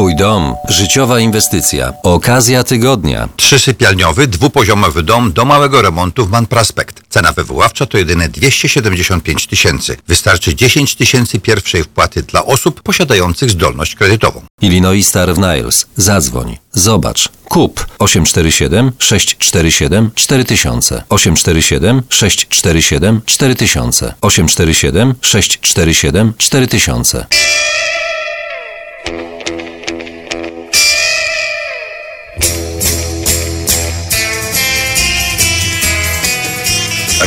Twój dom. Życiowa inwestycja. Okazja tygodnia. Trzysypialniowy, dwupoziomowy dom do małego remontu w Man Prospect. Cena wywoławcza to jedyne 275 tysięcy. Wystarczy 10 tysięcy pierwszej wpłaty dla osób posiadających zdolność kredytową. Illinois Star Niles. Zadzwoń. Zobacz. Kup 847 647 4000 847 647 4000 847 647 4000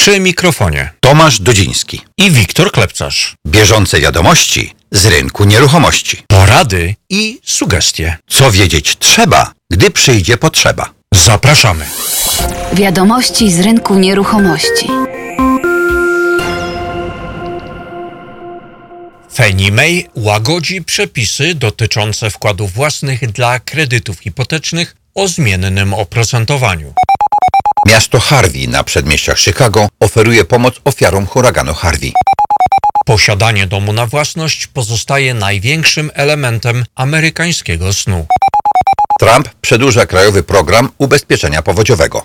Przy mikrofonie Tomasz Dudziński. i Wiktor Klepcarz. Bieżące wiadomości z rynku nieruchomości. Porady i sugestie. Co wiedzieć trzeba, gdy przyjdzie potrzeba. Zapraszamy. Wiadomości z rynku nieruchomości. Fannie Mae łagodzi przepisy dotyczące wkładów własnych dla kredytów hipotecznych o zmiennym oprocentowaniu. Miasto Harvey na przedmieściach Chicago oferuje pomoc ofiarom huraganu Harvey. Posiadanie domu na własność pozostaje największym elementem amerykańskiego snu. Trump przedłuża krajowy program ubezpieczenia powodziowego.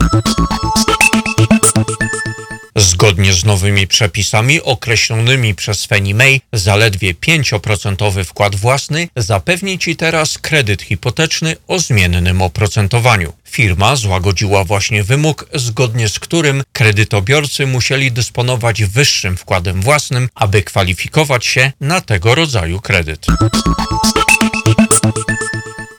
Zgodnie z nowymi przepisami określonymi przez Fannie Mae, zaledwie 5% wkład własny zapewni Ci teraz kredyt hipoteczny o zmiennym oprocentowaniu. Firma złagodziła właśnie wymóg, zgodnie z którym kredytobiorcy musieli dysponować wyższym wkładem własnym, aby kwalifikować się na tego rodzaju kredyt.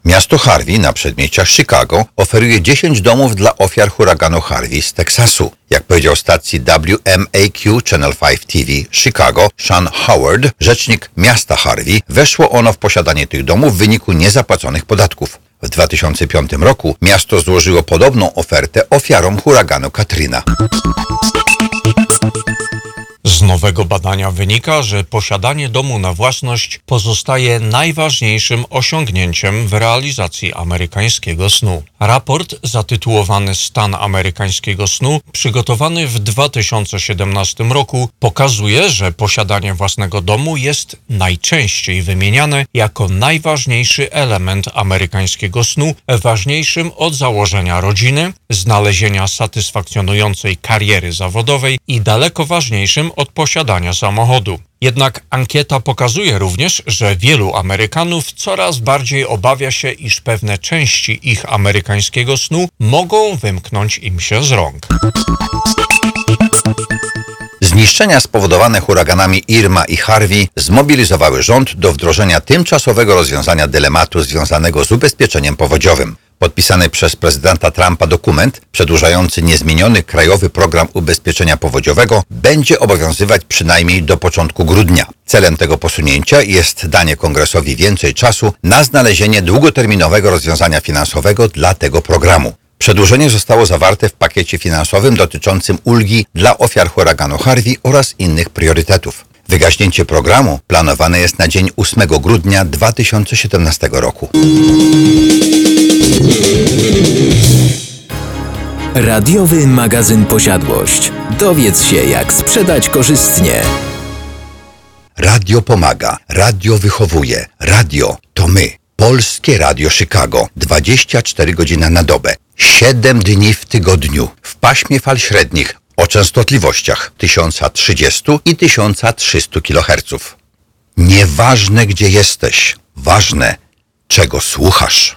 Miasto Harvey na przedmieściach Chicago oferuje 10 domów dla ofiar huraganu Harvey z Teksasu. Jak powiedział stacji WMAQ Channel 5 TV Chicago Sean Howard, rzecznik miasta Harvey, weszło ono w posiadanie tych domów w wyniku niezapłaconych podatków. W 2005 roku miasto złożyło podobną ofertę ofiarom huraganu Katrina. Nowego badania wynika, że posiadanie domu na własność pozostaje najważniejszym osiągnięciem w realizacji amerykańskiego snu. Raport zatytułowany Stan amerykańskiego snu, przygotowany w 2017 roku, pokazuje, że posiadanie własnego domu jest najczęściej wymieniane jako najważniejszy element amerykańskiego snu, ważniejszym od założenia rodziny, znalezienia satysfakcjonującej kariery zawodowej i daleko ważniejszym od posiadania samochodu. Jednak ankieta pokazuje również, że wielu Amerykanów coraz bardziej obawia się, iż pewne części ich amerykańskiego snu mogą wymknąć im się z rąk. Zniszczenia spowodowane huraganami Irma i Harvey zmobilizowały rząd do wdrożenia tymczasowego rozwiązania dylematu związanego z ubezpieczeniem powodziowym. Podpisany przez prezydenta Trumpa dokument przedłużający niezmieniony krajowy program ubezpieczenia powodziowego będzie obowiązywać przynajmniej do początku grudnia. Celem tego posunięcia jest danie kongresowi więcej czasu na znalezienie długoterminowego rozwiązania finansowego dla tego programu. Przedłużenie zostało zawarte w pakiecie finansowym dotyczącym ulgi dla ofiar huraganu Harvey oraz innych priorytetów. Wygaśnięcie programu planowane jest na dzień 8 grudnia 2017 roku. Radiowy magazyn Posiadłość. Dowiedz się jak sprzedać korzystnie. Radio pomaga, radio wychowuje, radio to my. Polskie Radio Chicago. 24 godziny na dobę, 7 dni w tygodniu, w paśmie fal średnich. O częstotliwościach. 1030 i 1300 kHz. Nieważne gdzie jesteś, ważne czego słuchasz.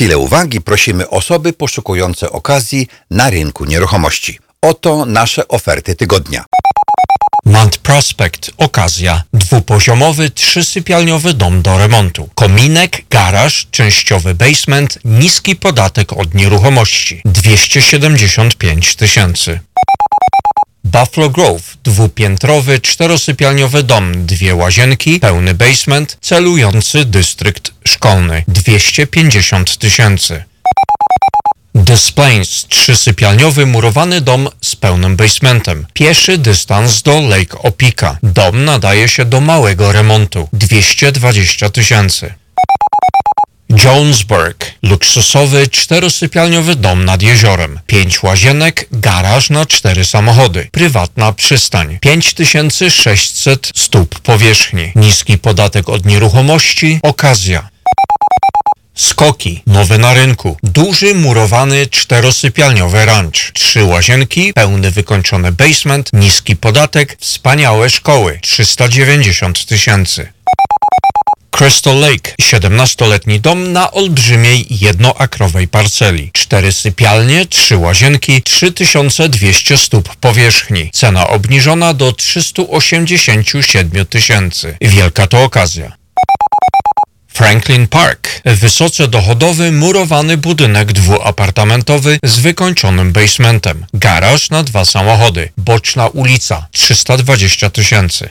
Chwilę uwagi prosimy osoby poszukujące okazji na rynku nieruchomości. Oto nasze oferty tygodnia. Mount Prospect okazja. Dwupoziomowy, trzysypialniowy dom do remontu. Kominek, garaż, częściowy basement, niski podatek od nieruchomości. 275 tysięcy. Buffalo Grove, dwupiętrowy, czterosypialniowy dom, dwie łazienki, pełny basement, celujący dystrykt szkolny. 250 tysięcy. Des Plains, trzysypialniowy murowany dom z pełnym basementem. Pieszy dystans do Lake Opika. Dom nadaje się do małego remontu. 220 tysięcy. Jonesburg, luksusowy czterosypialniowy dom nad jeziorem. Pięć łazienek, garaż na cztery samochody. Prywatna przystań. 5600 stóp powierzchni. Niski podatek od nieruchomości. Okazja. Skoki, nowy na rynku. Duży, murowany, czterosypialniowy ranch. Trzy łazienki, pełny wykończony basement, niski podatek, wspaniałe szkoły. 390 tysięcy. Crystal Lake, 17-letni dom na olbrzymiej jednoakrowej parceli. Cztery sypialnie, trzy łazienki, 3200 stóp powierzchni. Cena obniżona do 387 tysięcy. Wielka to okazja. Franklin Park. Wysoce dochodowy, murowany budynek dwuapartamentowy z wykończonym basementem. Garaż na dwa samochody. Boczna ulica. 320 tysięcy.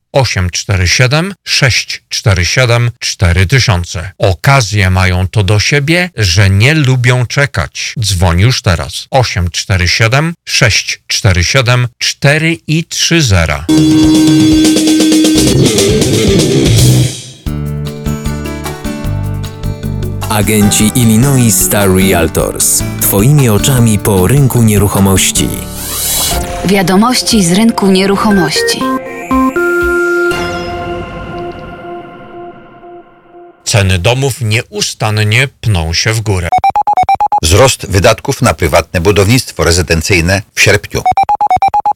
847 647 4000. Okazje mają to do siebie, że nie lubią czekać. Dzwoń już teraz. 847 647 4 i 30. Agenci Illinois Star Realtors. Twoimi oczami po rynku nieruchomości. Wiadomości z rynku nieruchomości. Ceny domów nieustannie pną się w górę. Wzrost wydatków na prywatne budownictwo rezydencyjne w sierpniu.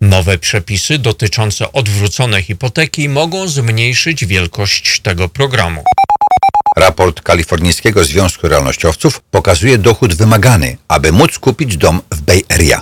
Nowe przepisy dotyczące odwróconej hipoteki mogą zmniejszyć wielkość tego programu. Raport Kalifornijskiego Związku Realnościowców pokazuje dochód wymagany, aby móc kupić dom w Bay Area.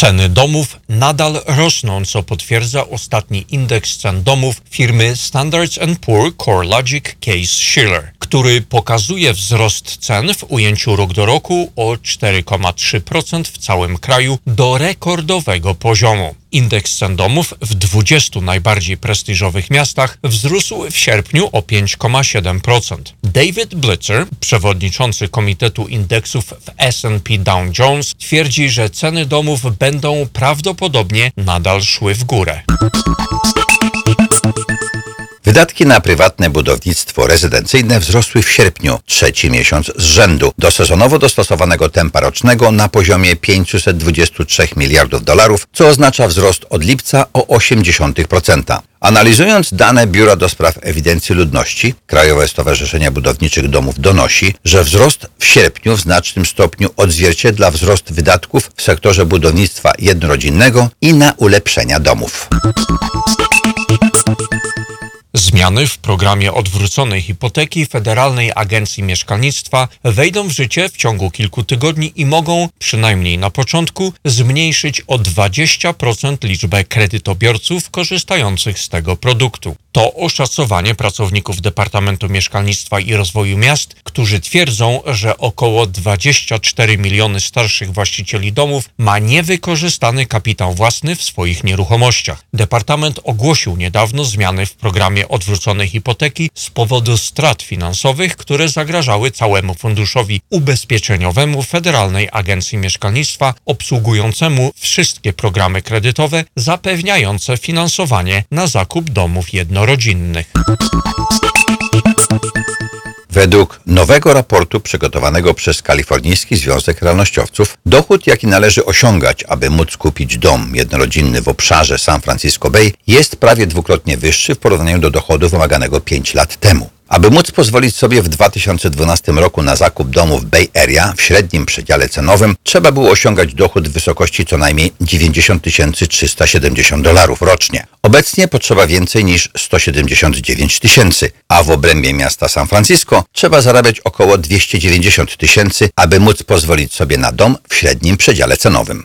Ceny domów nadal rosną, co potwierdza ostatni indeks cen domów firmy Standards Poor CoreLogic Case Shiller, który pokazuje wzrost cen w ujęciu rok do roku o 4,3% w całym kraju do rekordowego poziomu. Indeks cen domów w 20 najbardziej prestiżowych miastach wzrósł w sierpniu o 5,7%. David Blitzer, przewodniczący Komitetu Indeksów w S&P Dow Jones, twierdzi, że ceny domów będą prawdopodobnie nadal szły w górę. Wydatki na prywatne budownictwo rezydencyjne wzrosły w sierpniu, trzeci miesiąc z rzędu, do sezonowo dostosowanego tempa rocznego na poziomie 523 miliardów dolarów, co oznacza wzrost od lipca o 0,8%. Analizując dane Biura do Spraw Ewidencji Ludności, Krajowe Stowarzyszenie Budowniczych Domów donosi, że wzrost w sierpniu w znacznym stopniu odzwierciedla wzrost wydatków w sektorze budownictwa jednorodzinnego i na ulepszenia domów. Zmiany w programie odwróconej hipoteki Federalnej Agencji Mieszkalnictwa wejdą w życie w ciągu kilku tygodni i mogą, przynajmniej na początku, zmniejszyć o 20% liczbę kredytobiorców korzystających z tego produktu. To oszacowanie pracowników Departamentu Mieszkalnictwa i Rozwoju Miast, którzy twierdzą, że około 24 miliony starszych właścicieli domów ma niewykorzystany kapitał własny w swoich nieruchomościach. Departament ogłosił niedawno zmiany w programie odwróconej hipoteki z powodu strat finansowych, które zagrażały całemu funduszowi ubezpieczeniowemu Federalnej Agencji Mieszkalnictwa obsługującemu wszystkie programy kredytowe zapewniające finansowanie na zakup domów jednorodzinnych rodzinnych. Według nowego raportu przygotowanego przez Kalifornijski Związek Realnościowców, dochód, jaki należy osiągać, aby móc kupić dom jednorodzinny w obszarze San Francisco Bay, jest prawie dwukrotnie wyższy w porównaniu do dochodu wymaganego 5 lat temu. Aby móc pozwolić sobie w 2012 roku na zakup domu w Bay Area w średnim przedziale cenowym, trzeba było osiągać dochód w wysokości co najmniej 90 370 dolarów rocznie. Obecnie potrzeba więcej niż 179 tysięcy, a w obrębie miasta San Francisco trzeba zarabiać około 290 tysięcy, aby móc pozwolić sobie na dom w średnim przedziale cenowym.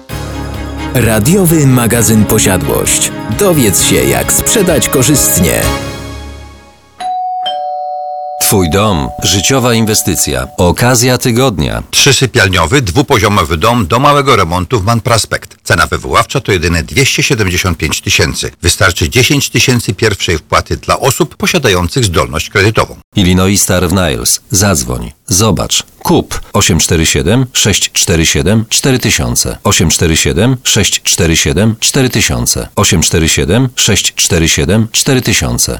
Radiowy magazyn Posiadłość. Dowiedz się, jak sprzedać korzystnie. Twój dom. Życiowa inwestycja. Okazja tygodnia. Trzysypialniowy, dwupoziomowy dom do małego remontu w Man Prospect. Cena wywoławcza to jedyne 275 tysięcy. Wystarczy 10 tysięcy pierwszej wpłaty dla osób posiadających zdolność kredytową. Illinois Star Niles. Zadzwoń. Zobacz. Kup 847 647 4000 847 647 4000 847 647 4000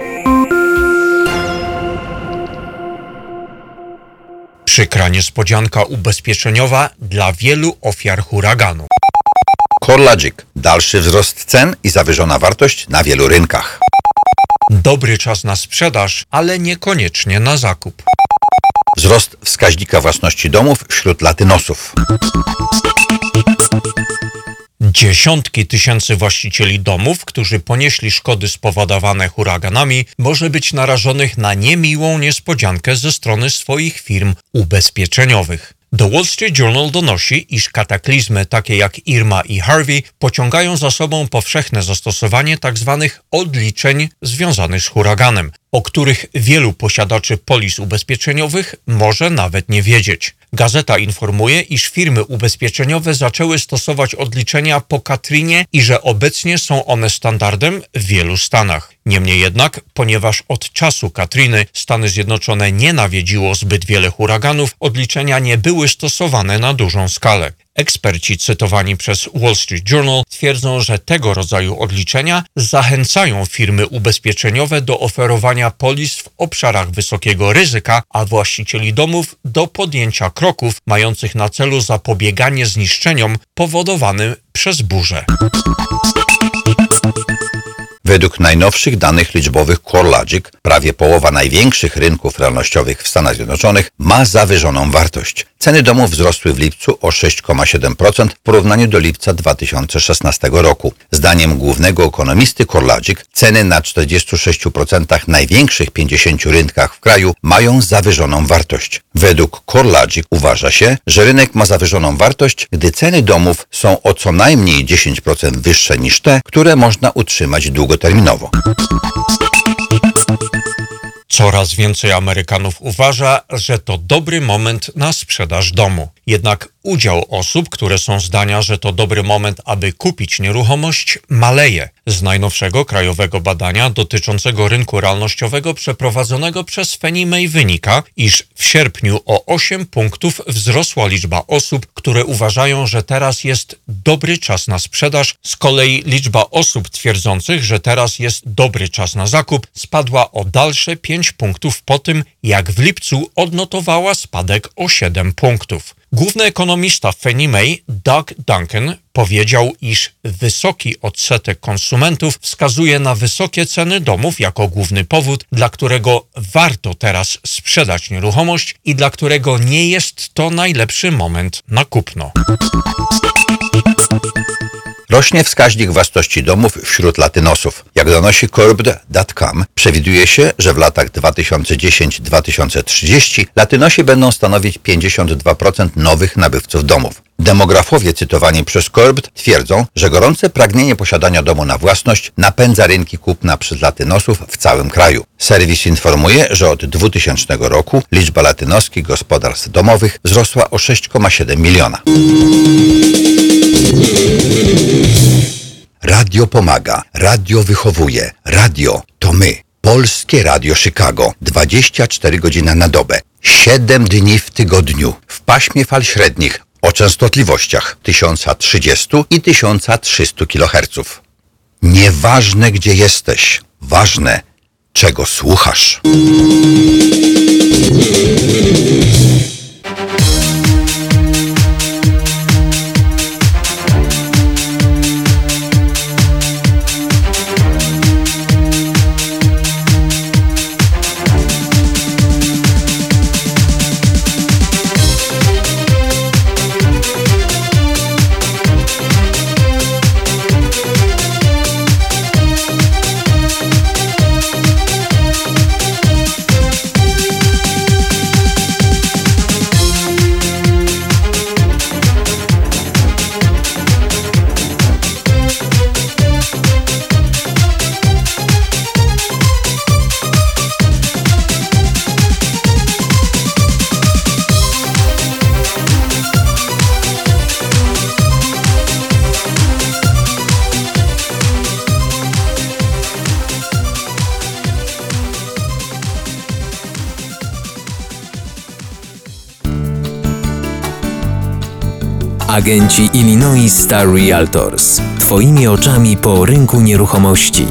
Przykra niespodzianka ubezpieczeniowa dla wielu ofiar huraganu. CoreLogic. Dalszy wzrost cen i zawyżona wartość na wielu rynkach. Dobry czas na sprzedaż, ale niekoniecznie na zakup. Wzrost wskaźnika własności domów wśród latynosów. Dziesiątki tysięcy właścicieli domów, którzy ponieśli szkody spowodowane huraganami, może być narażonych na niemiłą niespodziankę ze strony swoich firm ubezpieczeniowych. The Wall Street Journal donosi, iż kataklizmy takie jak Irma i Harvey pociągają za sobą powszechne zastosowanie tzw. Tak odliczeń związanych z huraganem, o których wielu posiadaczy polis ubezpieczeniowych może nawet nie wiedzieć. Gazeta informuje, iż firmy ubezpieczeniowe zaczęły stosować odliczenia po Katrinie i że obecnie są one standardem w wielu stanach. Niemniej jednak, ponieważ od czasu Katriny Stany Zjednoczone nie nawiedziło zbyt wiele huraganów, odliczenia nie były stosowane na dużą skalę. Eksperci cytowani przez Wall Street Journal twierdzą, że tego rodzaju odliczenia zachęcają firmy ubezpieczeniowe do oferowania polis w obszarach wysokiego ryzyka, a właścicieli domów do podjęcia kroków mających na celu zapobieganie zniszczeniom powodowanym przez burze. Według najnowszych danych liczbowych CoreLogic prawie połowa największych rynków realnościowych w Stanach Zjednoczonych ma zawyżoną wartość. Ceny domów wzrosły w lipcu o 6,7% w porównaniu do lipca 2016 roku. Zdaniem głównego ekonomisty CoreLogic ceny na 46% największych 50 rynkach w kraju mają zawyżoną wartość. Według CoreLogic uważa się, że rynek ma zawyżoną wartość, gdy ceny domów są o co najmniej 10% wyższe niż te, które można utrzymać długoterminowo. Coraz więcej Amerykanów uważa, że to dobry moment na sprzedaż domu. Jednak udział osób, które są zdania, że to dobry moment, aby kupić nieruchomość, maleje. Z najnowszego krajowego badania dotyczącego rynku realnościowego przeprowadzonego przez Fannie Mae wynika, iż w sierpniu o 8 punktów wzrosła liczba osób, które uważają, że teraz jest dobry czas na sprzedaż. Z kolei liczba osób twierdzących, że teraz jest dobry czas na zakup, spadła o dalsze 5 punktów po tym, jak w lipcu odnotowała spadek o 7 punktów. Główny ekonomista Fannie Mae, Doug Duncan, powiedział, iż wysoki odsetek konsumentów wskazuje na wysokie ceny domów jako główny powód, dla którego warto teraz sprzedać nieruchomość i dla którego nie jest to najlepszy moment na kupno. Rośnie wskaźnik własności domów wśród latynosów. Jak donosi Curbed.com, przewiduje się, że w latach 2010-2030 latynosi będą stanowić 52% nowych nabywców domów. Demografowie cytowani przez Corbett twierdzą, że gorące pragnienie posiadania domu na własność napędza rynki kupna przez latynosów w całym kraju. Serwis informuje, że od 2000 roku liczba latynoskich gospodarstw domowych wzrosła o 6,7 miliona. Radio pomaga, radio wychowuje, radio to my. Polskie Radio Chicago. 24 godziny na dobę, 7 dni w tygodniu, w paśmie fal średnich. O częstotliwościach. 1030 i 1300 kHz. Nieważne gdzie jesteś, ważne czego słuchasz. Agenci Illinois Star Realtors. Twoimi oczami po rynku nieruchomości.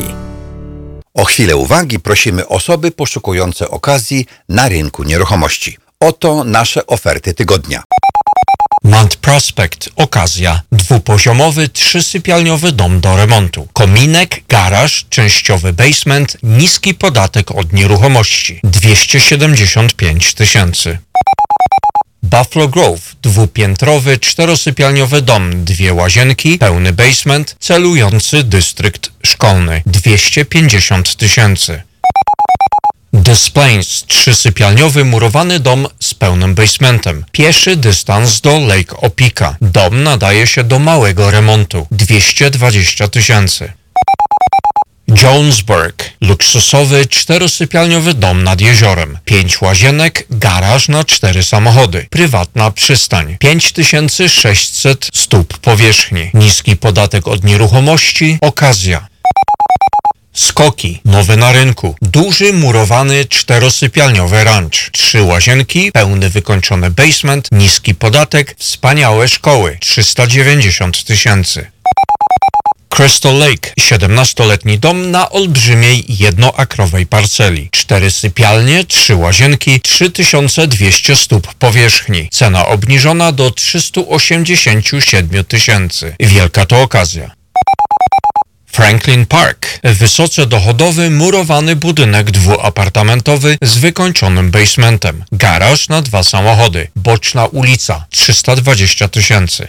O chwilę uwagi prosimy osoby poszukujące okazji na rynku nieruchomości. Oto nasze oferty tygodnia. Mount Prospect. Okazja. Dwupoziomowy, trzysypialniowy dom do remontu. Kominek, garaż, częściowy basement, niski podatek od nieruchomości. 275 tysięcy. Buffalo Grove. Dwupiętrowy, czterosypialniowy dom, dwie łazienki, pełny basement, celujący dystrykt szkolny. 250 tysięcy. Des Plains, trzysypialniowy murowany dom z pełnym basementem. Pieszy dystans do Lake Opika. Dom nadaje się do małego remontu. 220 tysięcy. Jonesburg, luksusowy czterosypialniowy dom nad jeziorem. Pięć łazienek, garaż na cztery samochody. Prywatna przystań. 5600 stóp powierzchni. Niski podatek od nieruchomości. Okazja. Skoki, nowy na rynku. Duży, murowany, czterosypialniowy ranch. Trzy łazienki, pełny wykończony basement, niski podatek, wspaniałe szkoły. 390 tysięcy. Crystal Lake, 17-letni dom na olbrzymiej jednoakrowej parceli. Cztery sypialnie, trzy łazienki, 3200 stóp powierzchni. Cena obniżona do 387 tysięcy. Wielka to okazja. Franklin Park. Wysoce dochodowy, murowany budynek dwuapartamentowy z wykończonym basementem. Garaż na dwa samochody. Boczna ulica. 320 tysięcy.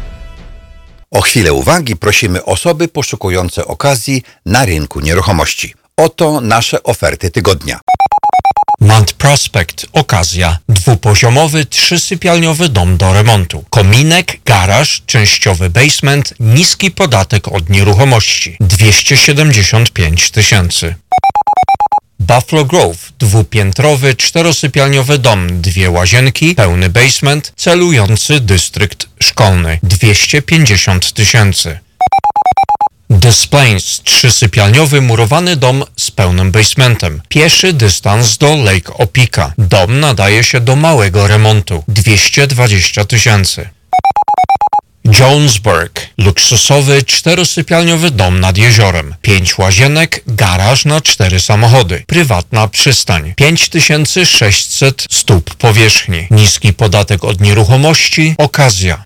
O chwilę uwagi prosimy osoby poszukujące okazji na rynku nieruchomości. Oto nasze oferty tygodnia. Mount Prospect okazja. Dwupoziomowy, trzysypialniowy dom do remontu. Kominek, garaż, częściowy basement, niski podatek od nieruchomości. 275 tysięcy. Buffalo Grove, dwupiętrowy, czterosypialniowy dom, dwie łazienki, pełny basement, celujący dystrykt szkolny, 250 tysięcy. Des Plains, trzysypialniowy murowany dom z pełnym basementem. Pieszy dystans do Lake Opika. Dom nadaje się do małego remontu. 220 tysięcy. Jonesburg, luksusowy czterosypialniowy dom nad jeziorem, pięć łazienek, garaż na cztery samochody, prywatna przystań, 5600 stóp powierzchni, niski podatek od nieruchomości, okazja.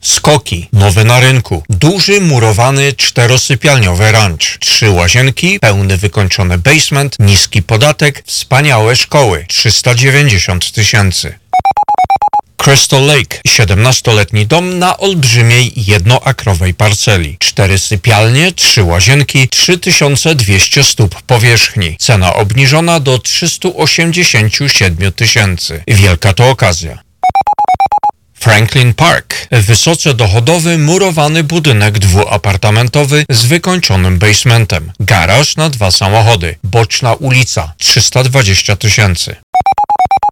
Skoki, nowy na rynku, duży murowany czterosypialniowy ranch, trzy łazienki, pełny wykończony basement, niski podatek, wspaniałe szkoły, 390 tysięcy. Crystal Lake, 17-letni dom na olbrzymiej jednoakrowej parceli. Cztery sypialnie, trzy łazienki, 3200 stóp powierzchni. Cena obniżona do 387 tysięcy. Wielka to okazja. Franklin Park. Wysoce dochodowy, murowany budynek dwuapartamentowy z wykończonym basementem. Garaż na dwa samochody. Boczna ulica. 320 tysięcy.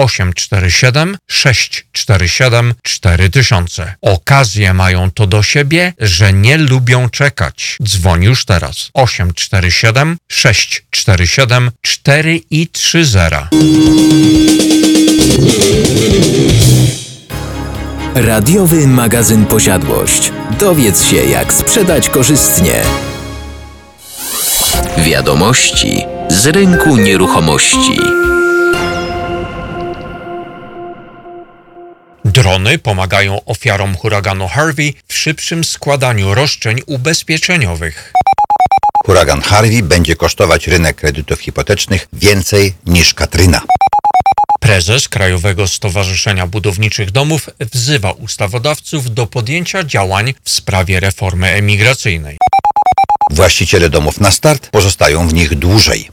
847 647 4000. Okazje mają to do siebie, że nie lubią czekać. Dzwoń już teraz. 847 647 4 i 30. Radiowy magazyn Posiadłość. Dowiedz się, jak sprzedać korzystnie. Wiadomości z rynku nieruchomości. Drony pomagają ofiarom huraganu Harvey w szybszym składaniu roszczeń ubezpieczeniowych. Huragan Harvey będzie kosztować rynek kredytów hipotecznych więcej niż Katryna. Prezes Krajowego Stowarzyszenia Budowniczych Domów wzywa ustawodawców do podjęcia działań w sprawie reformy emigracyjnej. Właściciele domów na start pozostają w nich dłużej.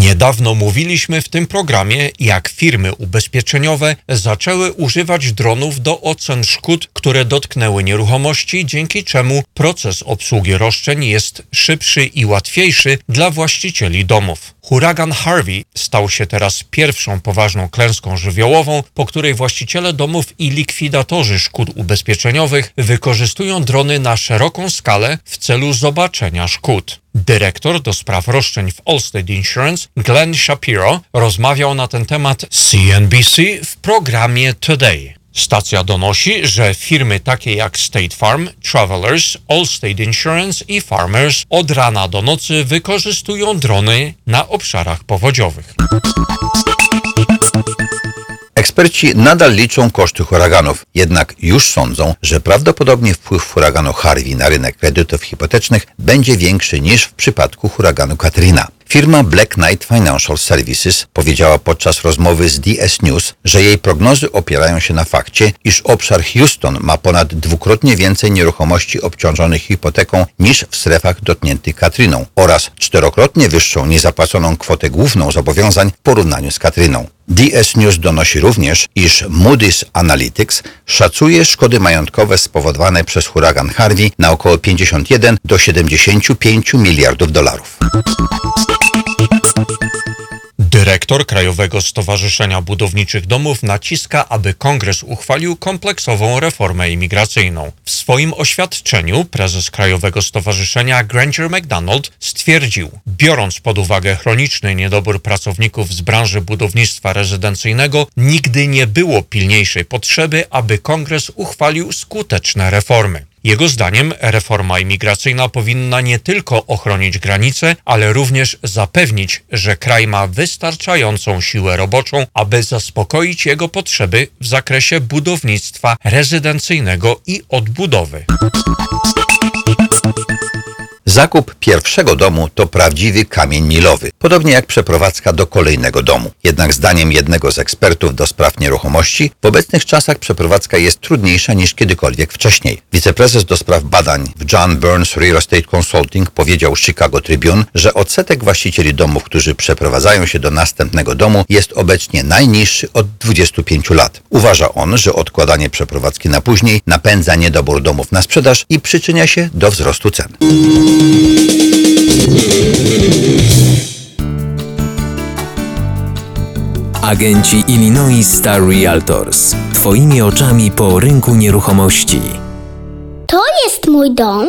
Niedawno mówiliśmy w tym programie, jak firmy ubezpieczeniowe zaczęły używać dronów do ocen szkód, które dotknęły nieruchomości, dzięki czemu proces obsługi roszczeń jest szybszy i łatwiejszy dla właścicieli domów. Huragan Harvey stał się teraz pierwszą poważną klęską żywiołową, po której właściciele domów i likwidatorzy szkód ubezpieczeniowych wykorzystują drony na szeroką skalę w celu zobaczenia szkód. Dyrektor do spraw roszczeń w Allstate Insurance, Glenn Shapiro, rozmawiał na ten temat CNBC w programie Today. Stacja donosi, że firmy takie jak State Farm, Travelers, Allstate Insurance i Farmers od rana do nocy wykorzystują drony na obszarach powodziowych. Eksperci nadal liczą koszty huraganów, jednak już sądzą, że prawdopodobnie wpływ huraganu Harvey na rynek kredytów hipotecznych będzie większy niż w przypadku huraganu Katrina. Firma Black Knight Financial Services powiedziała podczas rozmowy z DS News, że jej prognozy opierają się na fakcie, iż obszar Houston ma ponad dwukrotnie więcej nieruchomości obciążonych hipoteką niż w strefach dotkniętych Katriną oraz czterokrotnie wyższą niezapłaconą kwotę główną zobowiązań w porównaniu z Katryną. DS News donosi również, iż Moody's Analytics szacuje szkody majątkowe spowodowane przez huragan Harvey na około 51 do 75 miliardów dolarów. Dyrektor Krajowego Stowarzyszenia Budowniczych Domów naciska, aby Kongres uchwalił kompleksową reformę imigracyjną. W swoim oświadczeniu prezes Krajowego Stowarzyszenia Granger McDonald stwierdził, biorąc pod uwagę chroniczny niedobór pracowników z branży budownictwa rezydencyjnego, nigdy nie było pilniejszej potrzeby, aby Kongres uchwalił skuteczne reformy. Jego zdaniem reforma imigracyjna powinna nie tylko ochronić granice, ale również zapewnić, że kraj ma wystarczającą siłę roboczą, aby zaspokoić jego potrzeby w zakresie budownictwa rezydencyjnego i odbudowy. Zakup pierwszego domu to prawdziwy kamień milowy, podobnie jak przeprowadzka do kolejnego domu. Jednak zdaniem jednego z ekspertów do spraw nieruchomości, w obecnych czasach przeprowadzka jest trudniejsza niż kiedykolwiek wcześniej. Wiceprezes do spraw badań w John Burns Real Estate Consulting powiedział Chicago Tribune, że odsetek właścicieli domów, którzy przeprowadzają się do następnego domu jest obecnie najniższy od 25 lat. Uważa on, że odkładanie przeprowadzki na później napędza niedobór domów na sprzedaż i przyczynia się do wzrostu cen. Agenci Illinois Star Realtors. Twoimi oczami po rynku nieruchomości. To jest mój dom,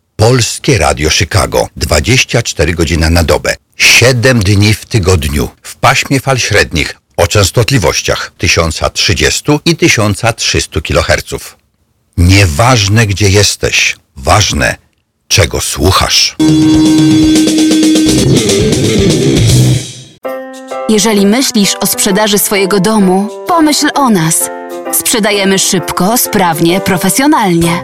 Polskie Radio Chicago 24 godziny na dobę, 7 dni w tygodniu, w paśmie fal średnich o częstotliwościach 1030 i 1300 kHz. Nieważne gdzie jesteś, ważne czego słuchasz. Jeżeli myślisz o sprzedaży swojego domu, pomyśl o nas. Sprzedajemy szybko, sprawnie, profesjonalnie.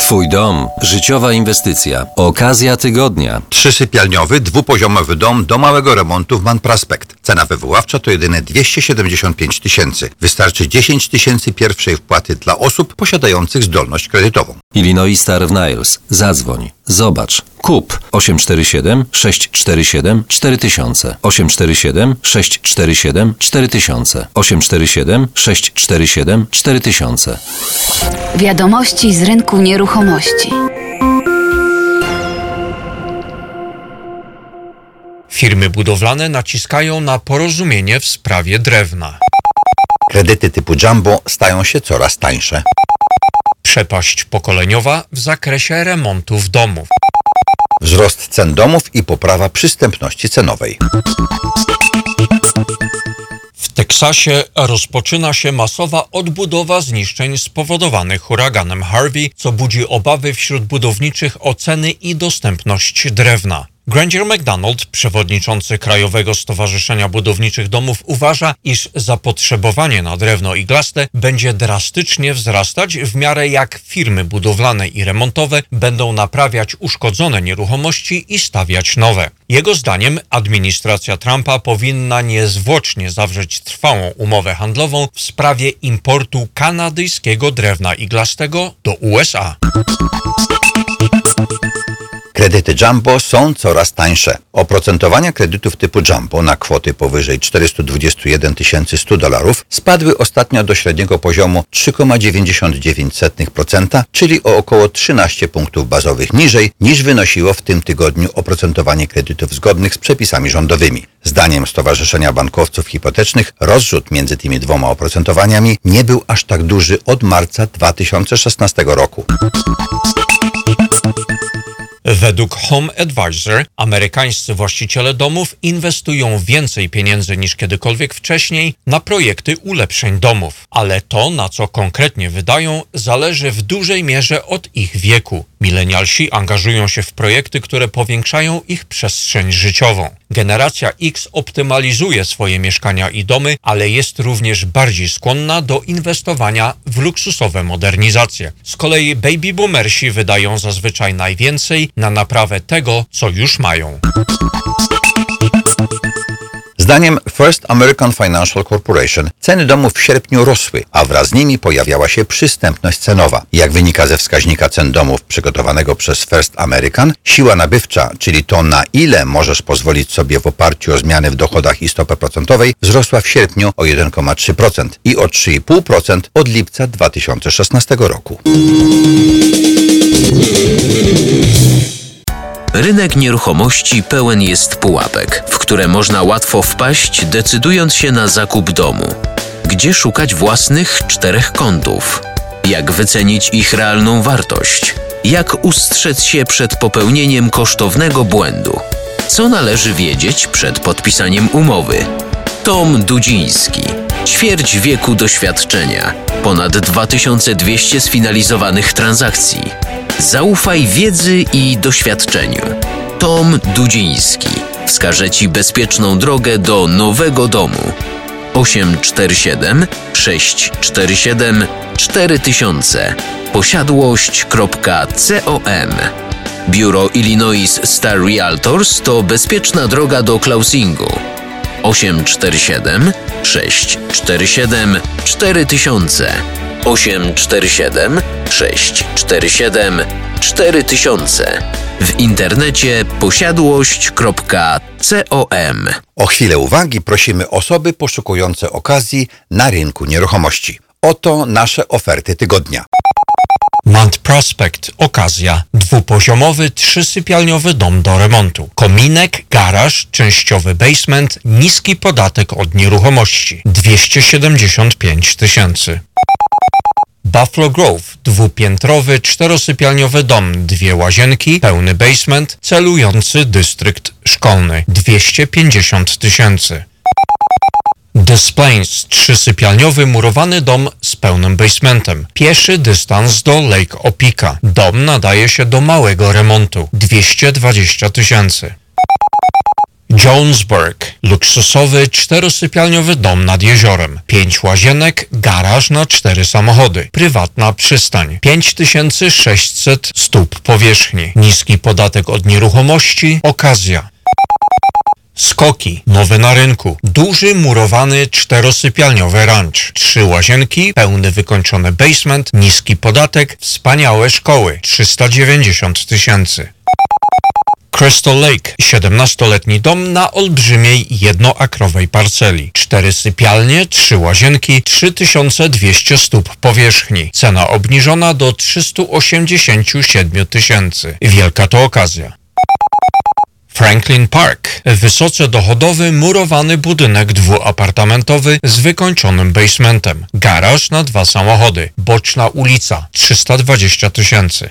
Twój dom. Życiowa inwestycja. Okazja tygodnia. Trzysypialniowy, dwupoziomowy dom do małego remontu w Man Prospect. Cena wywoławcza to jedyne 275 tysięcy. Wystarczy 10 tysięcy pierwszej wpłaty dla osób posiadających zdolność kredytową. Illinois Star Niles. Zadzwoń. Zobacz. Kup 847 647 4000 847 647 4000 847 647 4000 Wiadomości z rynku nieruchomości. Firmy budowlane naciskają na porozumienie w sprawie drewna. Kredyty typu jumbo stają się coraz tańsze. Przepaść pokoleniowa w zakresie remontów domów. Wzrost cen domów i poprawa przystępności cenowej. W Teksasie rozpoczyna się masowa odbudowa zniszczeń spowodowanych huraganem Harvey, co budzi obawy wśród budowniczych o ceny i dostępność drewna. Granger McDonald, przewodniczący Krajowego Stowarzyszenia Budowniczych Domów, uważa, iż zapotrzebowanie na drewno iglaste będzie drastycznie wzrastać w miarę jak firmy budowlane i remontowe będą naprawiać uszkodzone nieruchomości i stawiać nowe. Jego zdaniem administracja Trumpa powinna niezwłocznie zawrzeć trwałą umowę handlową w sprawie importu kanadyjskiego drewna iglastego do USA. Kredyty Jumbo są coraz tańsze. Oprocentowania kredytów typu Jumbo na kwoty powyżej 421 100 dolarów spadły ostatnio do średniego poziomu 3,99%, czyli o około 13 punktów bazowych niżej niż wynosiło w tym tygodniu oprocentowanie kredytów zgodnych z przepisami rządowymi. Zdaniem Stowarzyszenia Bankowców Hipotecznych rozrzut między tymi dwoma oprocentowaniami nie był aż tak duży od marca 2016 roku. Według Home Advisor amerykańscy właściciele domów inwestują więcej pieniędzy niż kiedykolwiek wcześniej na projekty ulepszeń domów, ale to, na co konkretnie wydają, zależy w dużej mierze od ich wieku. Milenialsi angażują się w projekty, które powiększają ich przestrzeń życiową. Generacja X optymalizuje swoje mieszkania i domy, ale jest również bardziej skłonna do inwestowania w luksusowe modernizacje. Z kolei baby boomersi wydają zazwyczaj najwięcej na naprawę tego, co już mają. Zdaniem First American Financial Corporation ceny domów w sierpniu rosły, a wraz z nimi pojawiała się przystępność cenowa. Jak wynika ze wskaźnika cen domów przygotowanego przez First American, siła nabywcza, czyli to na ile możesz pozwolić sobie w oparciu o zmiany w dochodach i stopę procentowej, wzrosła w sierpniu o 1,3% i o 3,5% od lipca 2016 roku. Rynek nieruchomości pełen jest pułapek, w które można łatwo wpaść, decydując się na zakup domu. Gdzie szukać własnych czterech kątów? Jak wycenić ich realną wartość? Jak ustrzec się przed popełnieniem kosztownego błędu? Co należy wiedzieć przed podpisaniem umowy? Tom Dudziński. Ćwierć wieku doświadczenia. Ponad 2200 sfinalizowanych transakcji. Zaufaj wiedzy i doświadczeniu. Tom Dudziński wskaże Ci bezpieczną drogę do nowego domu. 847 647 4000 posiadłość.com Biuro Illinois Star Realtors to bezpieczna droga do closingu. 847 647 4000 847 647 4000 w internecie posiadłość.com O chwilę uwagi prosimy osoby poszukujące okazji na rynku nieruchomości. Oto nasze oferty tygodnia. Mount Prospect okazja. Dwupoziomowy, trzysypialniowy dom do remontu. Kominek, garaż, częściowy basement, niski podatek od nieruchomości. 275 tysięcy. Buffalo Grove, dwupiętrowy, czterosypialniowy dom, dwie łazienki, pełny basement, celujący dystrykt szkolny. 250 tysięcy. Des Plains, trzysypialniowy murowany dom z pełnym basementem. Pieszy dystans do Lake Opika. Dom nadaje się do małego remontu. 220 tysięcy. Jonesburg, luksusowy czterosypialniowy dom nad jeziorem, pięć łazienek, garaż na cztery samochody, prywatna przystań, 5600 stóp powierzchni, niski podatek od nieruchomości, okazja. Skoki, nowy na rynku. Duży, murowany, czterosypialniowy ranch. Trzy łazienki, pełny wykończony basement, niski podatek, wspaniałe szkoły. 390 tysięcy. Crystal Lake, 17-letni dom na olbrzymiej jednoakrowej parceli. Cztery sypialnie, trzy łazienki, 3200 stóp powierzchni. Cena obniżona do 387 tysięcy. Wielka to okazja. Franklin Park. Wysoce dochodowy, murowany budynek dwuapartamentowy z wykończonym basementem. Garaż na dwa samochody. Boczna ulica. 320 tysięcy.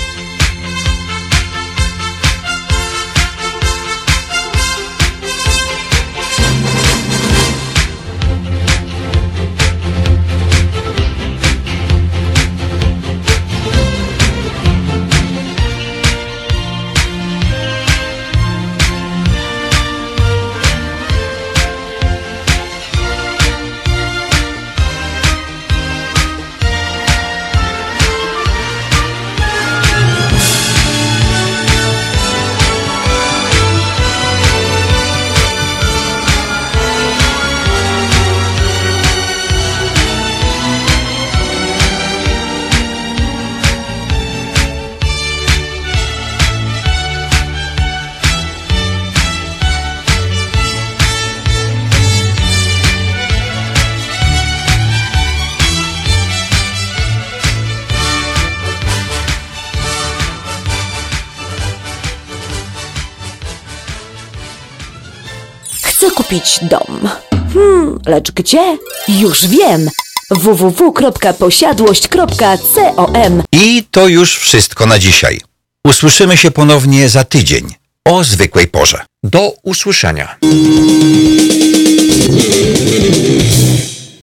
Kupić dom. Hmm, lecz gdzie? Już wiem. www.posiadłość.com I to już wszystko na dzisiaj. Usłyszymy się ponownie za tydzień o zwykłej porze. Do usłyszenia.